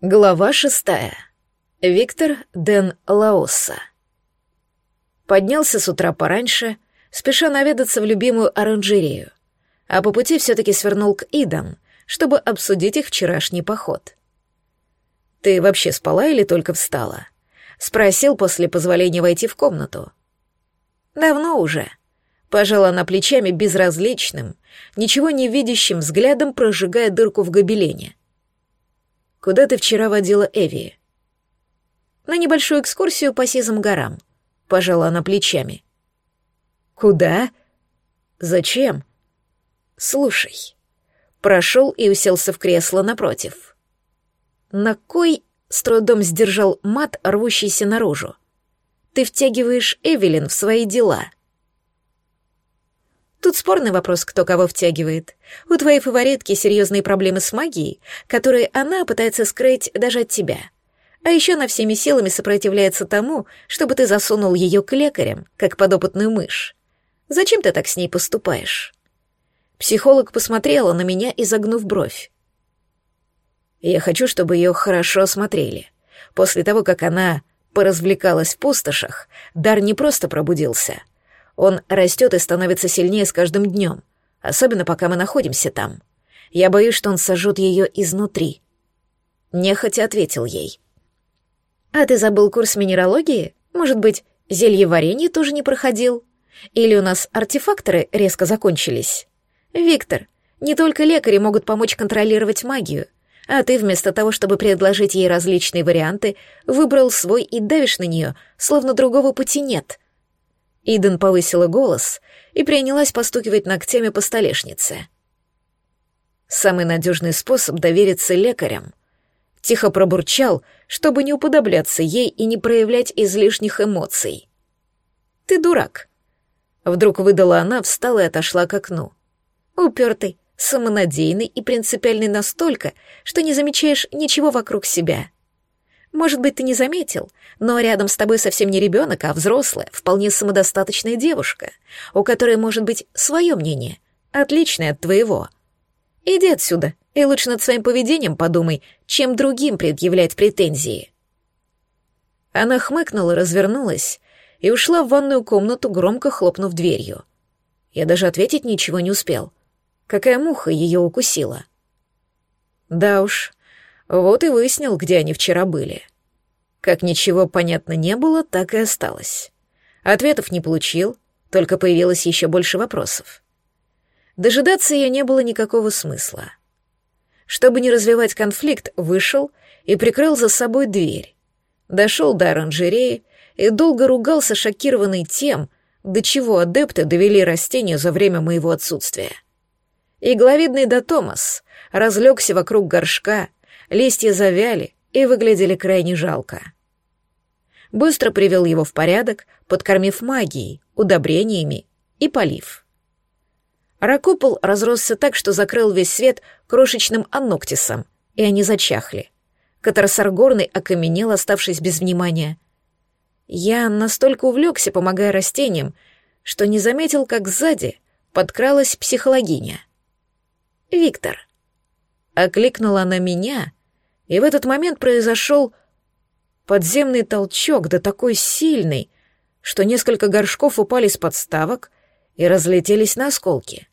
Глава шестая. Виктор Ден Лаоса. Поднялся с утра пораньше, спеша наведаться в любимую оранжерею, а по пути все-таки свернул к Идан, чтобы обсудить их вчерашний поход. «Ты вообще спала или только встала?» — спросил после позволения войти в комнату. «Давно уже», — пожала она плечами безразличным, ничего не видящим взглядом прожигая дырку в гобелене. Куда ты вчера водила Эви? На небольшую экскурсию по Сизым горам. Пожала она плечами. Куда? Зачем? Слушай. Прошел и уселся в кресло напротив. На кой с трудом сдержал мат, рвущийся наружу? Ты втягиваешь Эвелин в свои дела — Тут спорный вопрос, кто кого втягивает. У твоей фаворитки серьезные проблемы с магией, которые она пытается скрыть даже от тебя. А еще она всеми силами сопротивляется тому, чтобы ты засунул ее к лекарям, как подопытную мышь. Зачем ты так с ней поступаешь? Психолог посмотрела на меня, изогнув бровь. Я хочу, чтобы ее хорошо осмотрели. После того, как она поразвлекалась в пустошах, дар не просто пробудился — он растет и становится сильнее с каждым днем, особенно пока мы находимся там. Я боюсь, что он сожжет ее изнутри. Нехотя ответил ей. «А ты забыл курс минералогии? Может быть, зелье варенье тоже не проходил? Или у нас артефакторы резко закончились? Виктор, не только лекари могут помочь контролировать магию, а ты вместо того, чтобы предложить ей различные варианты, выбрал свой и давишь на нее, словно другого пути нет. Иден повысила голос и принялась постукивать ногтями по столешнице. Самый надежный способ довериться лекарям. Тихо пробурчал, чтобы не уподобляться ей и не проявлять излишних эмоций. «Ты дурак», — вдруг выдала она, встала и отошла к окну. «Упертый, самонадеянный и принципиальный настолько, что не замечаешь ничего вокруг себя. Может быть, ты не заметил, но рядом с тобой совсем не ребенок, а взрослая, вполне самодостаточная девушка, у которой может быть свое мнение, отличное от твоего. Иди отсюда и лучше над своим поведением подумай, чем другим предъявлять претензии. Она хмыкнула, развернулась и ушла в ванную комнату, громко хлопнув дверью. Я даже ответить ничего не успел. Какая муха ее укусила. Да уж, вот и выяснил, где они вчера были. Как ничего понятно не было, так и осталось. Ответов не получил, только появилось еще больше вопросов. Дожидаться ее не было никакого смысла. Чтобы не развивать конфликт, вышел и прикрыл за собой дверь. Дошел до оранжереи и долго ругался, шокированный тем, до чего адепты довели растения за время моего отсутствия. Игловидный да Томас разлегся вокруг горшка, листья завяли и выглядели крайне жалко. Быстро привел его в порядок, подкормив магией, удобрениями и полив. Ракопол разросся так, что закрыл весь свет крошечным аноктисом, и они зачахли. Катарсаргорный окаменел, оставшись без внимания. Я настолько увлекся, помогая растениям, что не заметил, как сзади подкралась психологиня. «Виктор». Окликнула она меня, и в этот момент произошел подземный толчок, да такой сильный, что несколько горшков упали с подставок и разлетелись на осколки.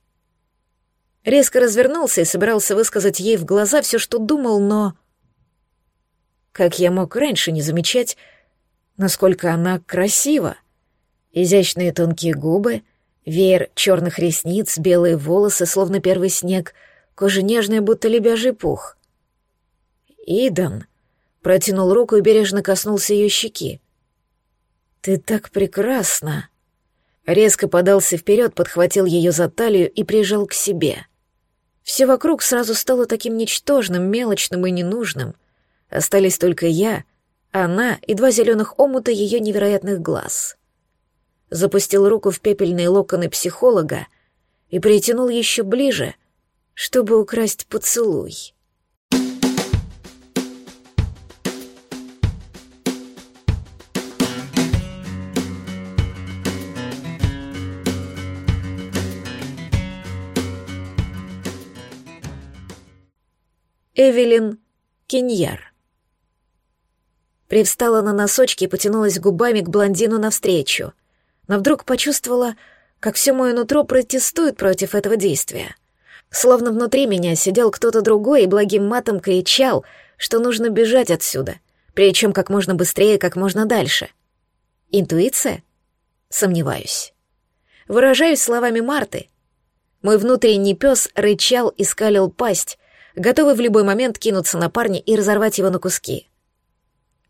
Резко развернулся и собирался высказать ей в глаза все, что думал, но... Как я мог раньше не замечать, насколько она красива? Изящные тонкие губы, веер черных ресниц, белые волосы, словно первый снег, кожа нежная, будто лебяжий пух. «Идан», — протянул руку и бережно коснулся ее щеки. «Ты так прекрасна!» Резко подался вперед, подхватил ее за талию и прижал к себе. Все вокруг сразу стало таким ничтожным, мелочным и ненужным. Остались только я, она и два зеленых омута ее невероятных глаз. Запустил руку в пепельные локоны психолога и притянул еще ближе, чтобы украсть поцелуй. Эвелин Киньяр. Привстала на носочки и потянулась губами к блондину навстречу. Но вдруг почувствовала, как все мое нутро протестует против этого действия. Словно внутри меня сидел кто-то другой и благим матом кричал, что нужно бежать отсюда, причем как можно быстрее, как можно дальше. Интуиция? Сомневаюсь. Выражаюсь словами Марты. Мой внутренний пес рычал и скалил пасть, готовый в любой момент кинуться на парня и разорвать его на куски.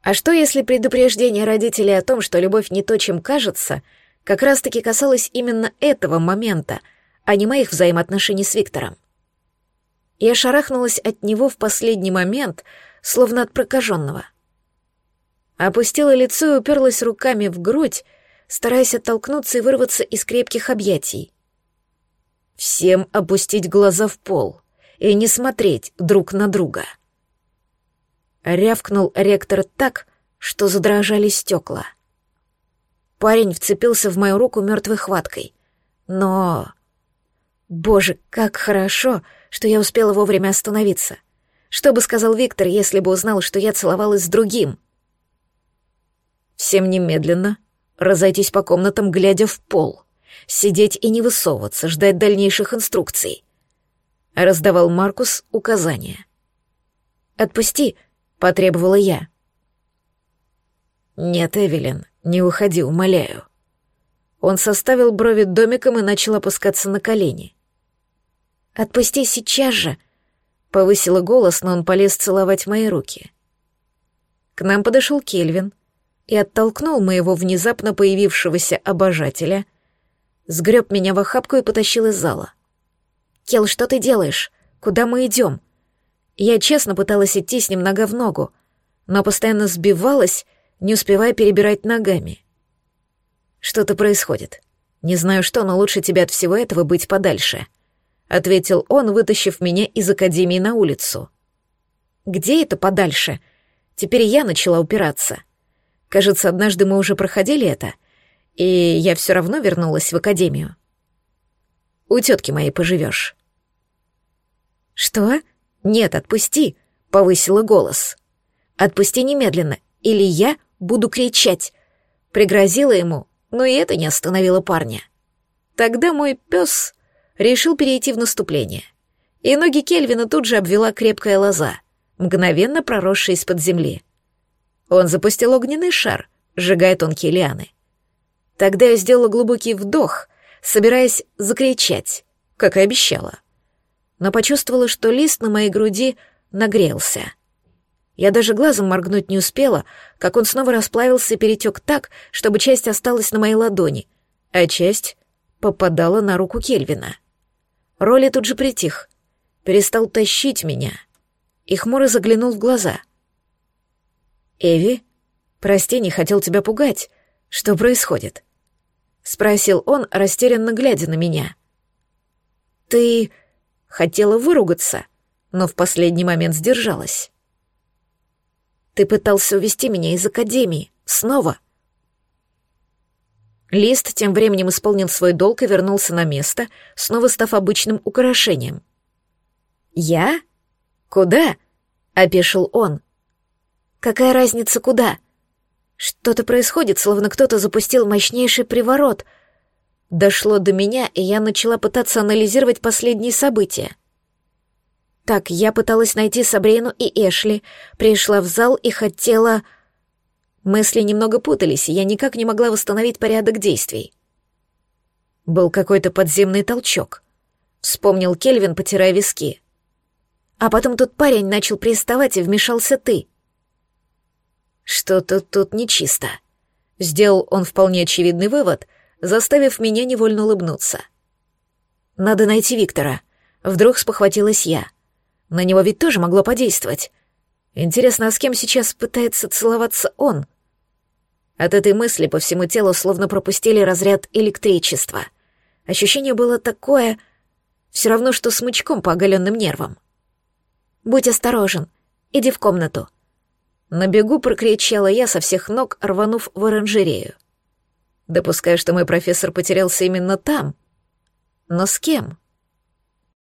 А что, если предупреждение родителей о том, что любовь не то, чем кажется, как раз-таки касалось именно этого момента, а не моих взаимоотношений с Виктором? Я шарахнулась от него в последний момент, словно от прокаженного. Опустила лицо и уперлась руками в грудь, стараясь оттолкнуться и вырваться из крепких объятий. Всем опустить глаза в пол и не смотреть друг на друга. Рявкнул ректор так, что задрожали стекла. Парень вцепился в мою руку мертвой хваткой. Но... Боже, как хорошо, что я успела вовремя остановиться. Что бы сказал Виктор, если бы узнал, что я целовалась с другим? Всем немедленно разойтись по комнатам, глядя в пол. Сидеть и не высовываться, ждать дальнейших инструкций. Раздавал Маркус указания. «Отпусти», — потребовала я. «Нет, Эвелин, не уходи, умоляю». Он составил брови домиком и начал опускаться на колени. «Отпусти сейчас же!» — повысила голос, но он полез целовать мои руки. К нам подошел Кельвин и оттолкнул моего внезапно появившегося обожателя, сгреб меня в охапку и потащил из зала. «Кел, что ты делаешь? Куда мы идем?» Я честно пыталась идти с ним нога в ногу, но постоянно сбивалась, не успевая перебирать ногами. «Что-то происходит. Не знаю что, но лучше тебе от всего этого быть подальше», — ответил он, вытащив меня из академии на улицу. «Где это подальше?» Теперь я начала упираться. Кажется, однажды мы уже проходили это, и я все равно вернулась в академию. У тетки моей поживешь. «Что?» «Нет, отпусти!» — повысила голос. «Отпусти немедленно, или я буду кричать!» Пригрозила ему, но и это не остановило парня. Тогда мой пес решил перейти в наступление, и ноги Кельвина тут же обвела крепкая лоза, мгновенно проросшая из-под земли. Он запустил огненный шар, сжигая тонкие лианы. Тогда я сделала глубокий вдох, собираясь закричать, как и обещала но почувствовала, что лист на моей груди нагрелся. Я даже глазом моргнуть не успела, как он снова расплавился и перетек так, чтобы часть осталась на моей ладони, а часть попадала на руку Кельвина. Роли тут же притих, перестал тащить меня и хмуро заглянул в глаза. «Эви, прости, не хотел тебя пугать. Что происходит?» — спросил он, растерянно глядя на меня. «Ты...» Хотела выругаться, но в последний момент сдержалась. «Ты пытался увести меня из академии. Снова!» Лист тем временем исполнил свой долг и вернулся на место, снова став обычным украшением. «Я? Куда?» — опешил он. «Какая разница, куда?» Что-то происходит, словно кто-то запустил мощнейший приворот — дошло до меня, и я начала пытаться анализировать последние события. Так, я пыталась найти Сабрину и Эшли, пришла в зал и хотела... Мысли немного путались, и я никак не могла восстановить порядок действий. Был какой-то подземный толчок. Вспомнил Кельвин, потирая виски. А потом тот парень начал приставать, и вмешался ты. Что-то тут нечисто. Сделал он вполне очевидный вывод, заставив меня невольно улыбнуться. «Надо найти Виктора», — вдруг спохватилась я. На него ведь тоже могло подействовать. Интересно, а с кем сейчас пытается целоваться он? От этой мысли по всему телу словно пропустили разряд электричества. Ощущение было такое... Все равно, что смычком по оголенным нервам. «Будь осторожен. Иди в комнату». На бегу прокричала я со всех ног, рванув в оранжерею. Допускаю, что мой профессор потерялся именно там. Но с кем?